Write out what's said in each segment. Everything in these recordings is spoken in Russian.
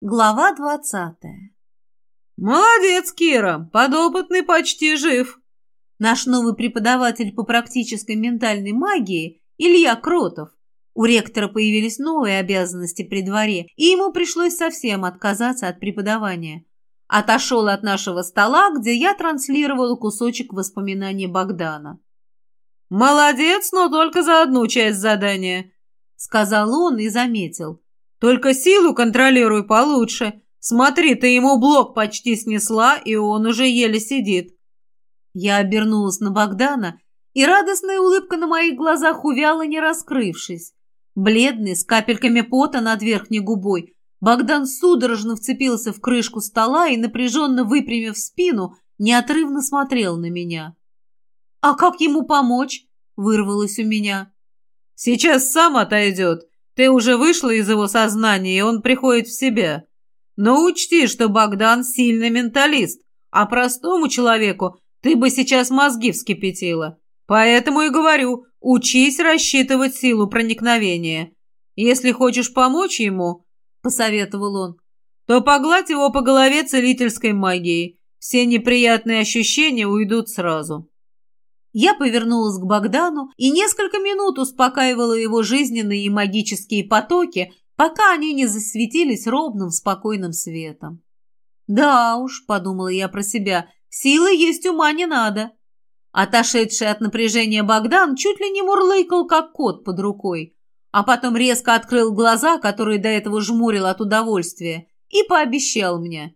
Глава двадцатая. «Молодец, Кира! Подопытный почти жив!» Наш новый преподаватель по практической ментальной магии Илья Кротов. У ректора появились новые обязанности при дворе, и ему пришлось совсем отказаться от преподавания. Отошел от нашего стола, где я транслировала кусочек воспоминаний Богдана. «Молодец, но только за одну часть задания», — сказал он и заметил. Только силу контролируй получше. Смотри, ты ему блок почти снесла, и он уже еле сидит. Я обернулась на Богдана, и радостная улыбка на моих глазах увяла, не раскрывшись. Бледный, с капельками пота над верхней губой, Богдан судорожно вцепился в крышку стола и, напряженно выпрямив спину, неотрывно смотрел на меня. «А как ему помочь?» — вырвалось у меня. «Сейчас сам отойдет. Ты уже вышла из его сознания, и он приходит в себя. Но учти, что Богдан сильный менталист, а простому человеку ты бы сейчас мозги вскипятила. Поэтому и говорю, учись рассчитывать силу проникновения. Если хочешь помочь ему, — посоветовал он, — то погладь его по голове целительской магией. Все неприятные ощущения уйдут сразу. Я повернулась к Богдану и несколько минут успокаивала его жизненные и магические потоки, пока они не засветились ровным спокойным светом. «Да уж», — подумала я про себя, — «силы есть ума не надо». Отошедший от напряжения Богдан чуть ли не мурлыкал, как кот под рукой, а потом резко открыл глаза, которые до этого жмурил от удовольствия, и пообещал мне.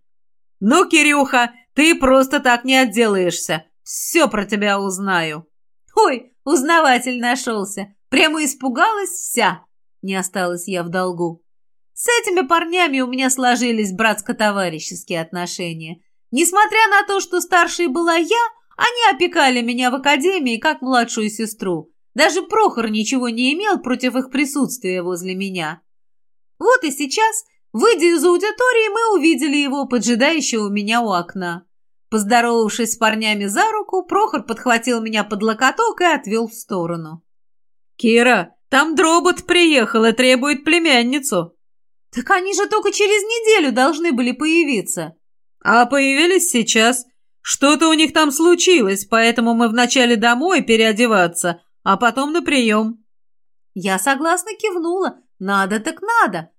«Ну, Кирюха, ты просто так не отделаешься. Все про тебя узнаю». «Ой, узнаватель нашелся. Прямо испугалась вся». Не осталась я в долгу. С этими парнями у меня сложились братско-товарищеские отношения. Несмотря на то, что старшей была я, они опекали меня в академии как младшую сестру. Даже Прохор ничего не имел против их присутствия возле меня. Вот и сейчас, выйдя из аудитории, мы увидели его, поджидающего меня у окна. Поздоровавшись с парнями за руку, Прохор подхватил меня под локоток и отвел в сторону. «Кира, там дробот приехал и требует племянницу». «Так они же только через неделю должны были появиться». «А появились сейчас. Что-то у них там случилось, поэтому мы вначале домой переодеваться, а потом на прием». Я согласно кивнула. «Надо так надо».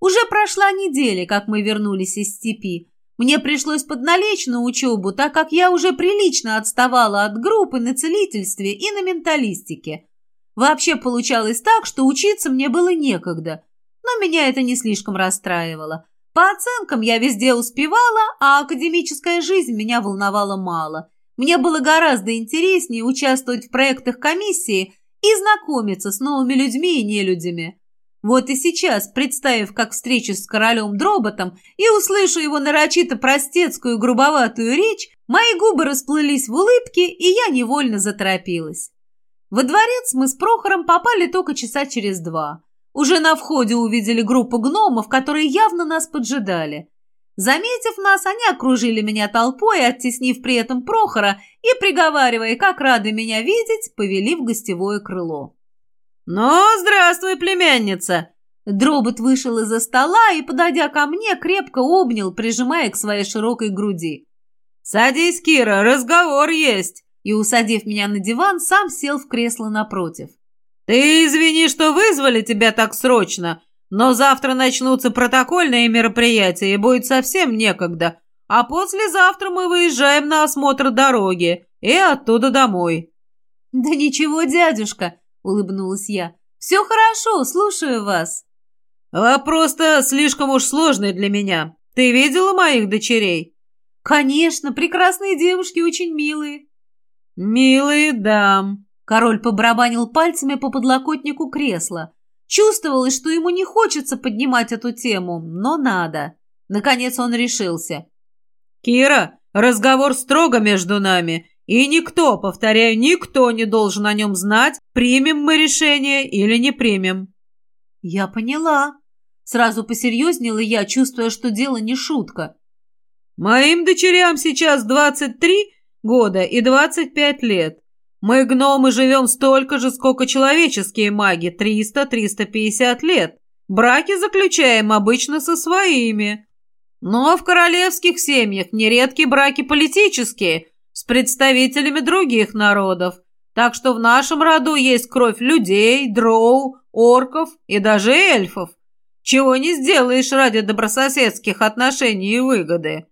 Уже прошла неделя, как мы вернулись из степи. Мне пришлось подналечь на учебу, так как я уже прилично отставала от группы на целительстве и на менталистике. Вообще получалось так, что учиться мне было некогда, но меня это не слишком расстраивало. По оценкам я везде успевала, а академическая жизнь меня волновала мало. Мне было гораздо интереснее участвовать в проектах комиссии и знакомиться с новыми людьми и нелюдями. Вот и сейчас, представив, как встречусь с королем Дроботом и услышу его нарочито простецкую грубоватую речь, мои губы расплылись в улыбке, и я невольно заторопилась. Во дворец мы с Прохором попали только часа через два. Уже на входе увидели группу гномов, которые явно нас поджидали. Заметив нас, они окружили меня толпой, оттеснив при этом Прохора и, приговаривая, как рады меня видеть, повели в гостевое крыло. «Ну, здравствуй, племянница!» Дробот вышел из-за стола и, подойдя ко мне, крепко обнял, прижимая к своей широкой груди. «Садись, Кира, разговор есть!» И, усадив меня на диван, сам сел в кресло напротив. «Ты извини, что вызвали тебя так срочно, но завтра начнутся протокольные мероприятия, и будет совсем некогда, а послезавтра мы выезжаем на осмотр дороги и оттуда домой». «Да ничего, дядюшка!» — улыбнулась я. «Все хорошо, слушаю вас». «Вопрос-то слишком уж сложный для меня. Ты видела моих дочерей?» «Конечно, прекрасные девушки, очень милые». «Милые, да». Король побарабанил пальцами по подлокотнику кресла. Чувствовалось, что ему не хочется поднимать эту тему, но надо. Наконец он решился. «Кира, разговор строго между нами, и никто, повторяю, никто не должен о нем знать, примем мы решение или не примем. Я поняла. Сразу посерьезнела я, чувствуя, что дело не шутка. Моим дочерям сейчас 23 года и 25 лет. Мы, гномы, живем столько же, сколько человеческие маги, 300-350 лет. Браки заключаем обычно со своими. Но в королевских семьях нередки браки политические, с представителями других народов. Так что в нашем роду есть кровь людей, дроу, орков и даже эльфов. Чего не сделаешь ради добрососедских отношений и выгоды.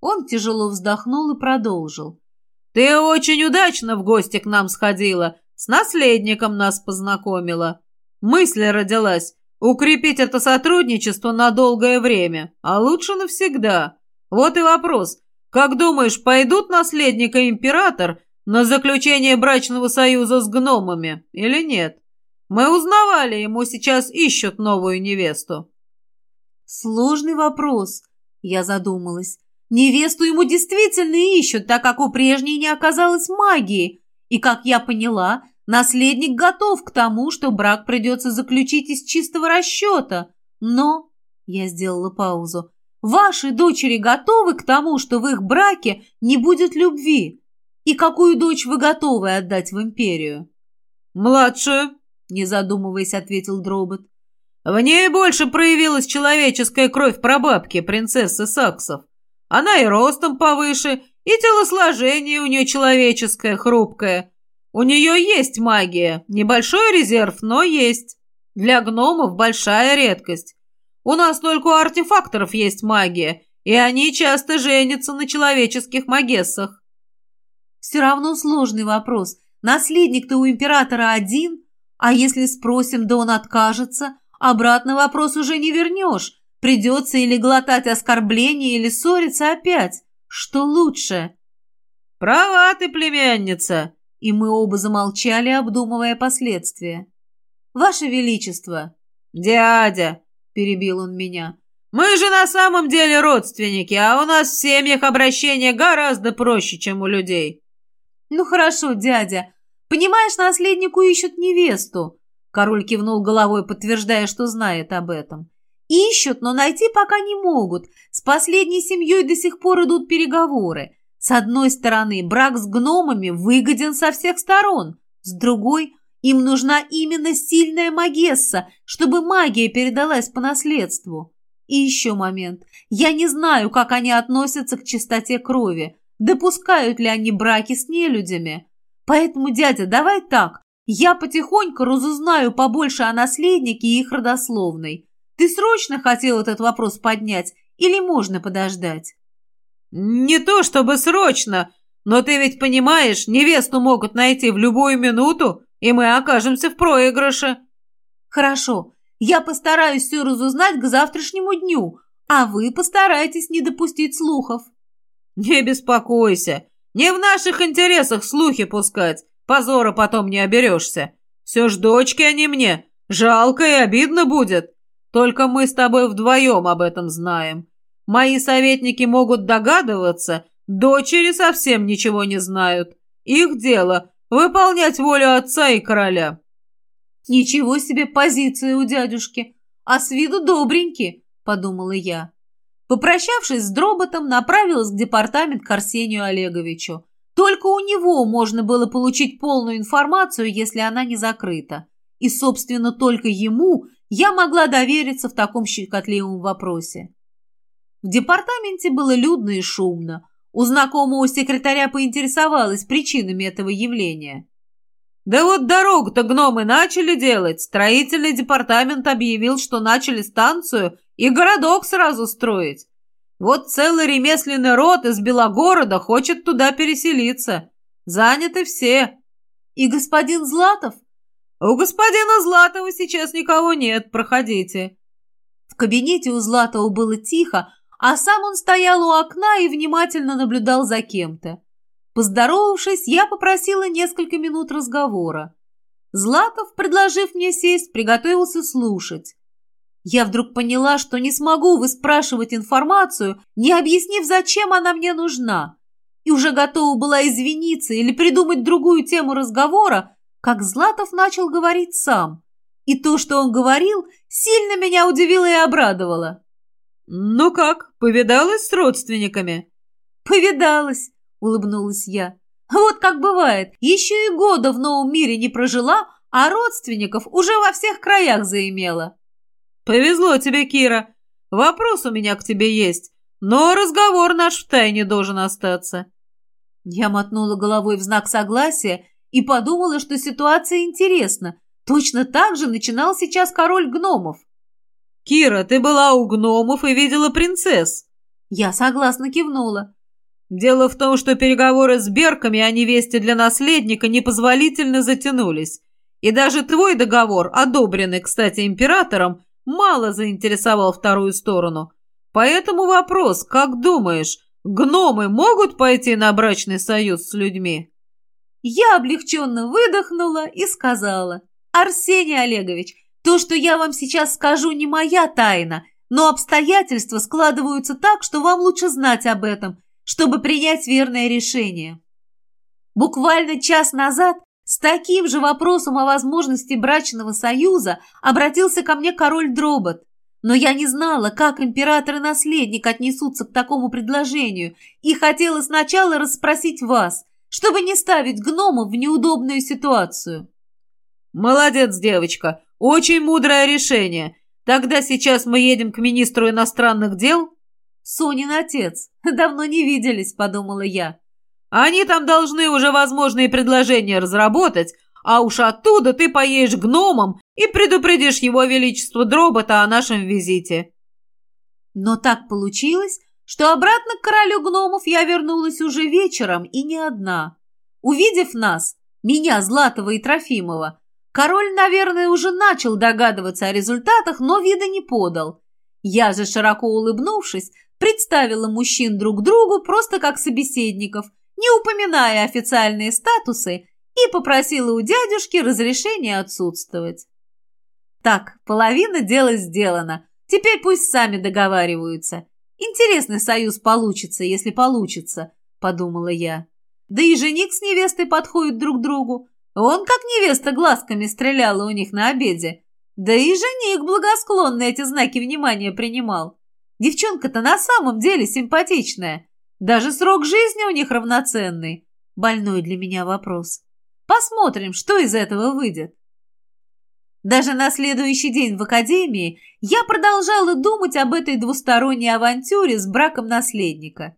Он тяжело вздохнул и продолжил. «Ты очень удачно в гости к нам сходила, с наследником нас познакомила. Мысль родилась укрепить это сотрудничество на долгое время, а лучше навсегда. Вот и вопрос. Как думаешь, пойдут наследник и император на заключение брачного союза с гномами или нет? Мы узнавали, ему сейчас ищут новую невесту». «Сложный вопрос», — я задумалась. Невесту ему действительно ищут, так как у прежней не оказалось магии. И, как я поняла, наследник готов к тому, что брак придется заключить из чистого расчета. Но, я сделала паузу, ваши дочери готовы к тому, что в их браке не будет любви? И какую дочь вы готовы отдать в империю? Младшую, не задумываясь, ответил Дробот. В ней больше проявилась человеческая кровь прабабки, принцессы Саксов. Она и ростом повыше, и телосложение у нее человеческое, хрупкое. У нее есть магия, небольшой резерв, но есть. Для гномов большая редкость. У нас только у артефакторов есть магия, и они часто женятся на человеческих магессах. Все равно сложный вопрос. Наследник-то у императора один, а если спросим, да он откажется, обратно вопрос уже не вернешь. Придется или глотать оскорбления, или ссориться опять. Что лучше? Права ты, племянница. И мы оба замолчали, обдумывая последствия. Ваше Величество. Дядя, перебил он меня. Мы же на самом деле родственники, а у нас в семьях обращение гораздо проще, чем у людей. Ну хорошо, дядя. Понимаешь, наследнику ищут невесту. Король кивнул головой, подтверждая, что знает об этом. Ищут, но найти пока не могут. С последней семьей до сих пор идут переговоры. С одной стороны, брак с гномами выгоден со всех сторон. С другой, им нужна именно сильная магесса, чтобы магия передалась по наследству. И еще момент. Я не знаю, как они относятся к чистоте крови. Допускают ли они браки с нелюдями? Поэтому, дядя, давай так. Я потихоньку разузнаю побольше о наследнике и их родословной. Ты срочно хотел этот вопрос поднять или можно подождать?» «Не то чтобы срочно, но ты ведь понимаешь, невесту могут найти в любую минуту, и мы окажемся в проигрыше». «Хорошо, я постараюсь все разузнать к завтрашнему дню, а вы постарайтесь не допустить слухов». «Не беспокойся, не в наших интересах слухи пускать, позора потом не оберешься. Все ж дочки они мне, жалко и обидно будет. Только мы с тобой вдвоем об этом знаем. Мои советники могут догадываться, дочери совсем ничего не знают. Их дело — выполнять волю отца и короля». «Ничего себе позиция у дядюшки, а с виду добренький», — подумала я. Попрощавшись с Дроботом, направилась к департамент к Арсению Олеговичу. Только у него можно было получить полную информацию, если она не закрыта. И, собственно, только ему я могла довериться в таком щекотливом вопросе. В департаменте было людно и шумно. У знакомого секретаря поинтересовалась причинами этого явления. «Да вот дорогу-то гномы начали делать. Строительный департамент объявил, что начали станцию и городок сразу строить. Вот целый ремесленный род из Белогорода хочет туда переселиться. Заняты все». «И господин Златов?» «У господина Златова сейчас никого нет, проходите». В кабинете у Златова было тихо, а сам он стоял у окна и внимательно наблюдал за кем-то. Поздоровавшись, я попросила несколько минут разговора. Златов, предложив мне сесть, приготовился слушать. Я вдруг поняла, что не смогу выспрашивать информацию, не объяснив, зачем она мне нужна. И уже готова была извиниться или придумать другую тему разговора, как Златов начал говорить сам. И то, что он говорил, сильно меня удивило и обрадовало. «Ну как, повидалась с родственниками?» «Повидалась», — улыбнулась я. «Вот как бывает, еще и года в новом мире не прожила, а родственников уже во всех краях заимела». «Повезло тебе, Кира. Вопрос у меня к тебе есть. Но разговор наш в тайне должен остаться». Я мотнула головой в знак согласия и подумала, что ситуация интересна. Точно так же начинал сейчас король гномов. «Кира, ты была у гномов и видела принцесс?» Я согласно кивнула. «Дело в том, что переговоры с Берками о невесте для наследника непозволительно затянулись. И даже твой договор, одобренный, кстати, императором, мало заинтересовал вторую сторону. Поэтому вопрос, как думаешь, гномы могут пойти на брачный союз с людьми?» Я облегченно выдохнула и сказала. «Арсений Олегович, то, что я вам сейчас скажу, не моя тайна, но обстоятельства складываются так, что вам лучше знать об этом, чтобы принять верное решение». Буквально час назад с таким же вопросом о возможности брачного союза обратился ко мне король Дробот. Но я не знала, как император и наследник отнесутся к такому предложению, и хотела сначала расспросить вас, чтобы не ставить гномов в неудобную ситуацию. «Молодец, девочка! Очень мудрое решение! Тогда сейчас мы едем к министру иностранных дел?» «Сонин отец. Давно не виделись», — подумала я. «Они там должны уже возможные предложения разработать, а уж оттуда ты поедешь гномом и предупредишь его величество Дробота о нашем визите». Но так получилось, что обратно к королю гномов я вернулась уже вечером и не одна. Увидев нас, меня, Златова и Трофимова, король, наверное, уже начал догадываться о результатах, но вида не подал. Я же, широко улыбнувшись, представила мужчин друг другу просто как собеседников, не упоминая официальные статусы и попросила у дядюшки разрешения отсутствовать. Так, половина дела сделана. Теперь пусть сами договариваются. Интересный союз получится, если получится, подумала я. Да и жених с невестой подходят друг другу. Он, как невеста, глазками стреляла у них на обеде. Да и жених благосклонно эти знаки внимания принимал. Девчонка-то на самом деле симпатичная. Даже срок жизни у них равноценный. Больной для меня вопрос. Посмотрим, что из этого выйдет. Даже на следующий день в академии я продолжала думать об этой двусторонней авантюре с браком наследника.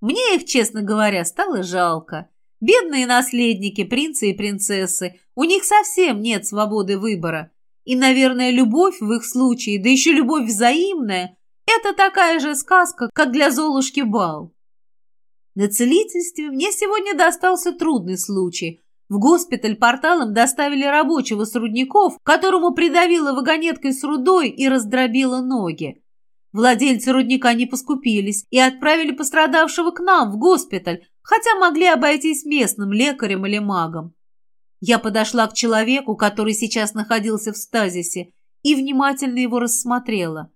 Мне их, честно говоря, стало жалко. Бедные наследники, принцы и принцессы, у них совсем нет свободы выбора. И, наверное, любовь в их случае, да еще любовь взаимная, это такая же сказка, как для Золушки бал. На целительстве мне сегодня достался трудный случай – в госпиталь порталом доставили рабочего с рудников, которому придавило вагонеткой с рудой и раздробило ноги. Владельцы рудника не поскупились и отправили пострадавшего к нам в госпиталь, хотя могли обойтись местным лекарем или магом. Я подошла к человеку, который сейчас находился в стазисе, и внимательно его рассмотрела.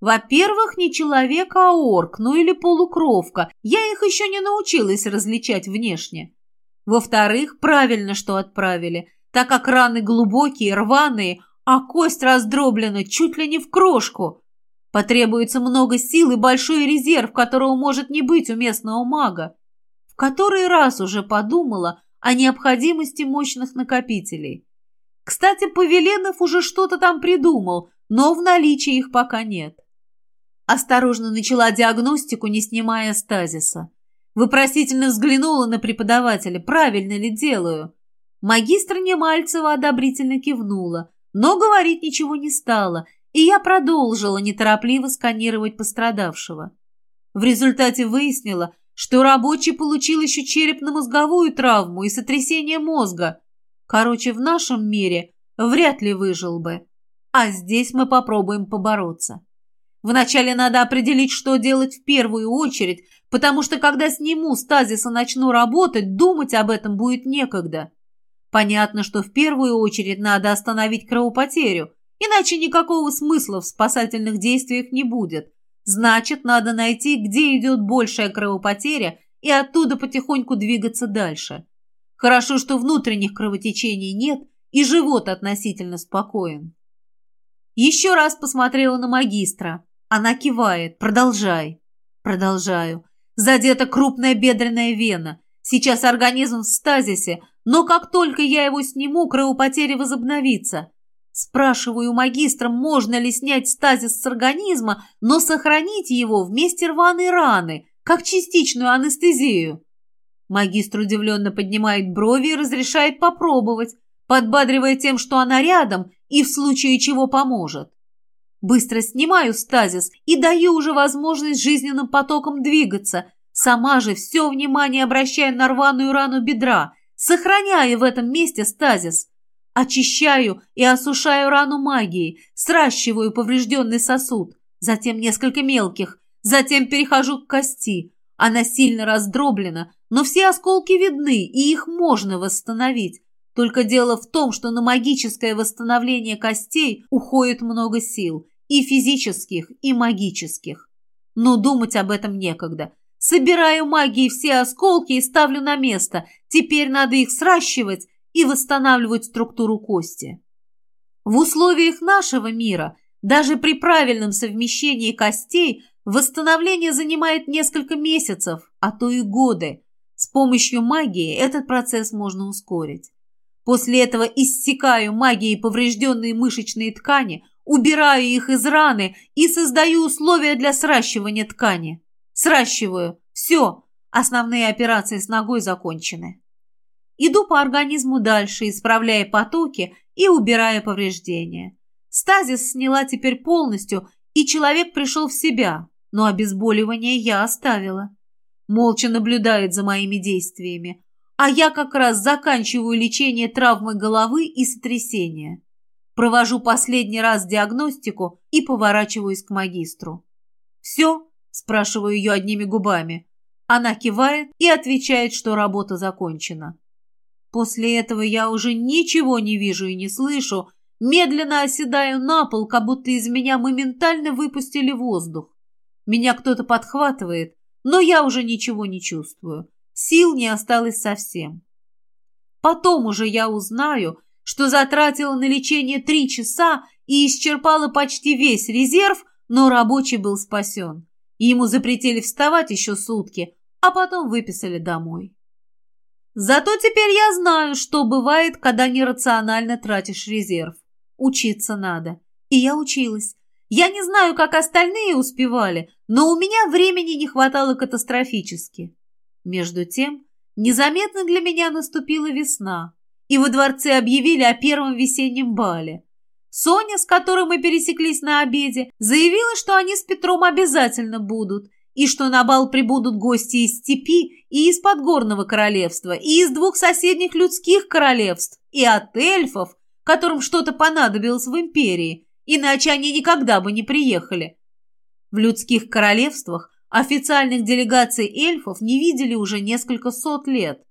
Во-первых, не человек, а орк, ну или полукровка. Я их еще не научилась различать внешне. Во-вторых, правильно, что отправили, так как раны глубокие, рваные, а кость раздроблена чуть ли не в крошку. Потребуется много сил и большой резерв, которого может не быть у местного мага. Который раз уже подумала о необходимости мощных накопителей. Кстати, Павеленов уже что-то там придумал, но в наличии их пока нет. Осторожно начала диагностику, не снимая стазиса. Выпросительно взглянула на преподавателя, правильно ли делаю. Магистр Немальцева одобрительно кивнула, но говорить ничего не стала, и я продолжила неторопливо сканировать пострадавшего. В результате выяснила, что рабочий получил еще черепно-мозговую травму и сотрясение мозга. Короче, в нашем мире вряд ли выжил бы. А здесь мы попробуем побороться. Вначале надо определить, что делать в первую очередь, потому что когда сниму стазис и начну работать, думать об этом будет некогда. Понятно, что в первую очередь надо остановить кровопотерю, иначе никакого смысла в спасательных действиях не будет. Значит, надо найти, где идет большая кровопотеря, и оттуда потихоньку двигаться дальше. Хорошо, что внутренних кровотечений нет, и живот относительно спокоен. Еще раз посмотрела на магистра. Она кивает. Продолжай. Продолжаю. Задета крупная бедренная вена. Сейчас организм в стазисе, но как только я его сниму, кровопотеря возобновится. Спрашиваю магистра, можно ли снять стазис с организма, но сохранить его вместе рваной раны, как частичную анестезию. Магистр удивленно поднимает брови и разрешает попробовать, подбадривая тем, что она рядом и в случае чего поможет. Быстро снимаю стазис и даю уже возможность жизненным потоком двигаться, сама же все внимание обращаю на рваную рану бедра, сохраняя в этом месте стазис – Очищаю и осушаю рану магией, сращиваю поврежденный сосуд, затем несколько мелких, затем перехожу к кости. Она сильно раздроблена, но все осколки видны, и их можно восстановить. Только дело в том, что на магическое восстановление костей уходит много сил, и физических, и магических. Но думать об этом некогда. Собираю магии все осколки и ставлю на место. Теперь надо их сращивать и восстанавливать структуру кости. В условиях нашего мира, даже при правильном совмещении костей, восстановление занимает несколько месяцев, а то и годы. С помощью магии этот процесс можно ускорить. После этого иссекаю магией поврежденные мышечные ткани, убираю их из раны и создаю условия для сращивания ткани. Сращиваю. Все. Основные операции с ногой закончены. Иду по организму дальше, исправляя потоки и убирая повреждения. Стазис сняла теперь полностью, и человек пришел в себя, но обезболивание я оставила. Молча наблюдает за моими действиями, а я как раз заканчиваю лечение травмы головы и сотрясения. Провожу последний раз диагностику и поворачиваюсь к магистру. «Все?» – спрашиваю ее одними губами. Она кивает и отвечает, что работа закончена. После этого я уже ничего не вижу и не слышу, медленно оседаю на пол, как будто из меня моментально выпустили воздух. Меня кто-то подхватывает, но я уже ничего не чувствую. Сил не осталось совсем. Потом уже я узнаю, что затратила на лечение три часа и исчерпала почти весь резерв, но рабочий был спасен. Ему запретили вставать еще сутки, а потом выписали домой. Зато теперь я знаю, что бывает, когда нерационально тратишь резерв. Учиться надо. И я училась. Я не знаю, как остальные успевали, но у меня времени не хватало катастрофически. Между тем, незаметно для меня наступила весна, и во дворце объявили о первом весеннем бале. Соня, с которой мы пересеклись на обеде, заявила, что они с Петром обязательно будут, и что на бал прибудут гости из степи и из подгорного королевства, и из двух соседних людских королевств, и от эльфов, которым что-то понадобилось в империи, иначе они никогда бы не приехали. В людских королевствах официальных делегаций эльфов не видели уже несколько сот лет.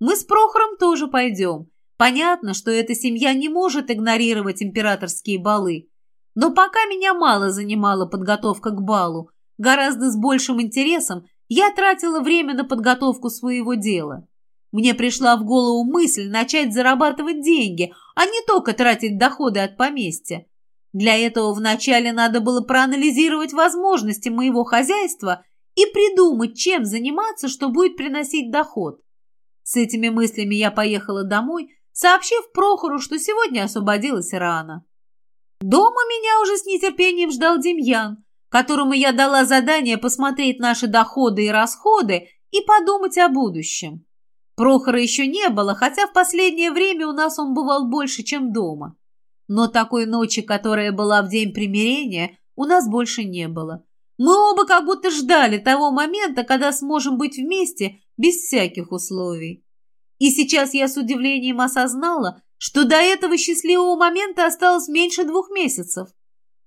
Мы с Прохором тоже пойдем. Понятно, что эта семья не может игнорировать императорские балы. Но пока меня мало занимала подготовка к балу, Гораздо с большим интересом я тратила время на подготовку своего дела. Мне пришла в голову мысль начать зарабатывать деньги, а не только тратить доходы от поместья. Для этого вначале надо было проанализировать возможности моего хозяйства и придумать, чем заниматься, что будет приносить доход. С этими мыслями я поехала домой, сообщив Прохору, что сегодня освободилась рано. Дома меня уже с нетерпением ждал Демьян, которому я дала задание посмотреть наши доходы и расходы и подумать о будущем. Прохора еще не было, хотя в последнее время у нас он бывал больше, чем дома. Но такой ночи, которая была в день примирения, у нас больше не было. Мы оба как будто ждали того момента, когда сможем быть вместе без всяких условий. И сейчас я с удивлением осознала, что до этого счастливого момента осталось меньше двух месяцев.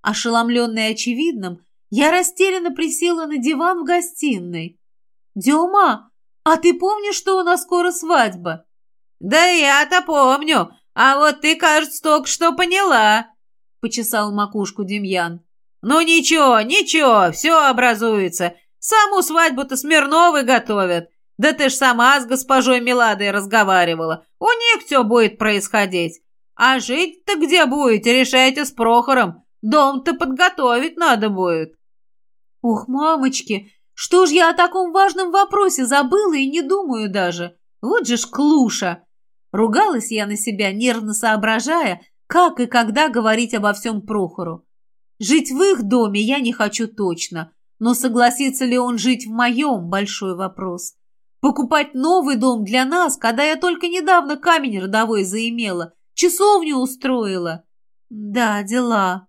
Ошеломленная очевидным, я растерянно присела на диван в гостиной. «Дема, а ты помнишь, что у нас скоро свадьба?» «Да я-то помню, а вот ты, кажется, только что поняла», — почесал макушку Демьян. «Ну ничего, ничего, все образуется. Саму свадьбу-то Смирновы готовят. Да ты ж сама с госпожой Меладой разговаривала. У них все будет происходить. А жить-то где будете, решайте с Прохором. Дом-то подготовить надо будет». «Ух, мамочки, что ж я о таком важном вопросе забыла и не думаю даже. Вот же ж клуша!» Ругалась я на себя, нервно соображая, Как и когда говорить обо всем Прохору? Жить в их доме я не хочу точно, но согласится ли он жить в моем – большой вопрос. Покупать новый дом для нас, когда я только недавно камень родовой заимела, часовню устроила. Да, дела.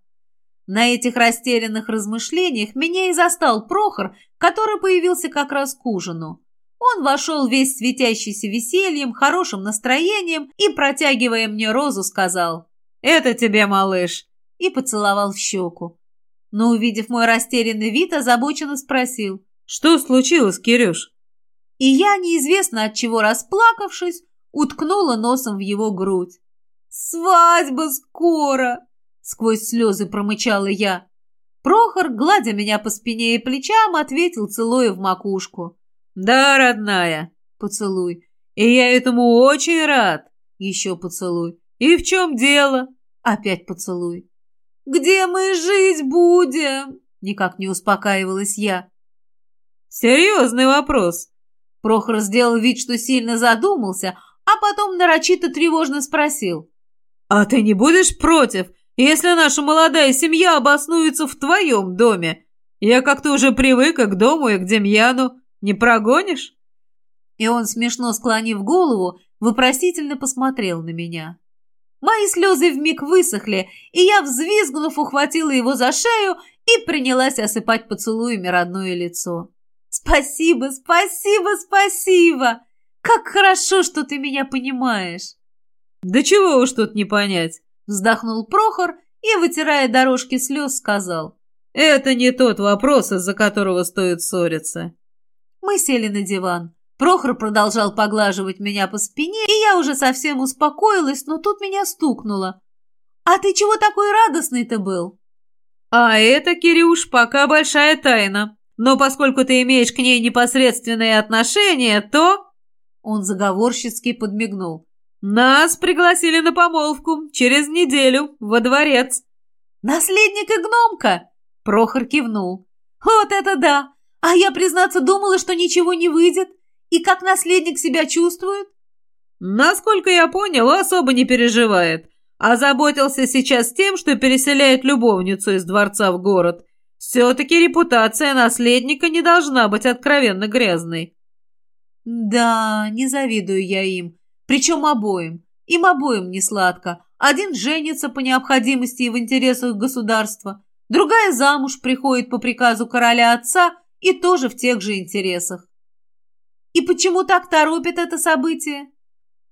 На этих растерянных размышлениях меня и застал Прохор, который появился как раз к ужину. Он вошел весь светящийся весельем, хорошим настроением и, протягивая мне розу, сказал «Это тебе, малыш!» и поцеловал в щеку. Но, увидев мой растерянный вид, озабоченно спросил «Что случилось, Кирюш?» И я, неизвестно от чего расплакавшись, уткнула носом в его грудь. «Свадьба скоро!» — сквозь слезы промычала я. Прохор, гладя меня по спине и плечам, ответил, целуя в макушку. «Да, родная!» — поцелуй. «И я этому очень рад!» — еще поцелуй. «И в чем дело?» — опять поцелуй. «Где мы жить будем?» — никак не успокаивалась я. «Серьезный вопрос!» Прохор сделал вид, что сильно задумался, а потом нарочито тревожно спросил. «А ты не будешь против, если наша молодая семья обоснуется в твоем доме? Я как-то уже привык к дому и к Демьяну. Не прогонишь?» И он, смешно склонив голову, вопросительно посмотрел на меня. Мои слезы вмиг высохли, и я, взвизгнув, ухватила его за шею и принялась осыпать поцелуями родное лицо. «Спасибо, спасибо, спасибо! Как хорошо, что ты меня понимаешь!» «Да чего уж тут не понять!» Вздохнул Прохор и, вытирая дорожки слез, сказал. «Это не тот вопрос, из-за которого стоит ссориться. Мы сели на диван. Прохор продолжал поглаживать меня по спине, и я уже совсем успокоилась, но тут меня стукнуло. «А ты чего такой радостный-то был?» «А это, Кирюш, пока большая тайна. Но поскольку ты имеешь к ней непосредственные отношения, то...» Он заговорщицки подмигнул. «Нас пригласили на помолвку через неделю во дворец». «Наследник и гномка!» Прохор кивнул. «Вот это да! А я, признаться, думала, что ничего не выйдет. И как наследник себя чувствует? Насколько я понял, особо не переживает. А заботился сейчас тем, что переселяет любовницу из дворца в город. Все-таки репутация наследника не должна быть откровенно грязной. Да, не завидую я им. Причем обоим. Им обоим не сладко. Один женится по необходимости и в интересах государства. Другая замуж приходит по приказу короля отца – и тоже в тех же интересах. И почему так торопит это событие?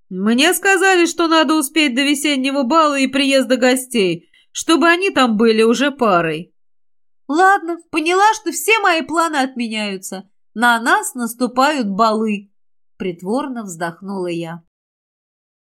Мне сказали, что надо успеть до весеннего бала и приезда гостей, чтобы они там были уже парой. Ладно, поняла, что все мои планы отменяются. На нас наступают балы. Притворно вздохнула я.